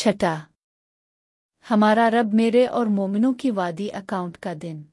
छठा हमारा रब मेरे और मोमिनों की वादी अकाउंट का दिन।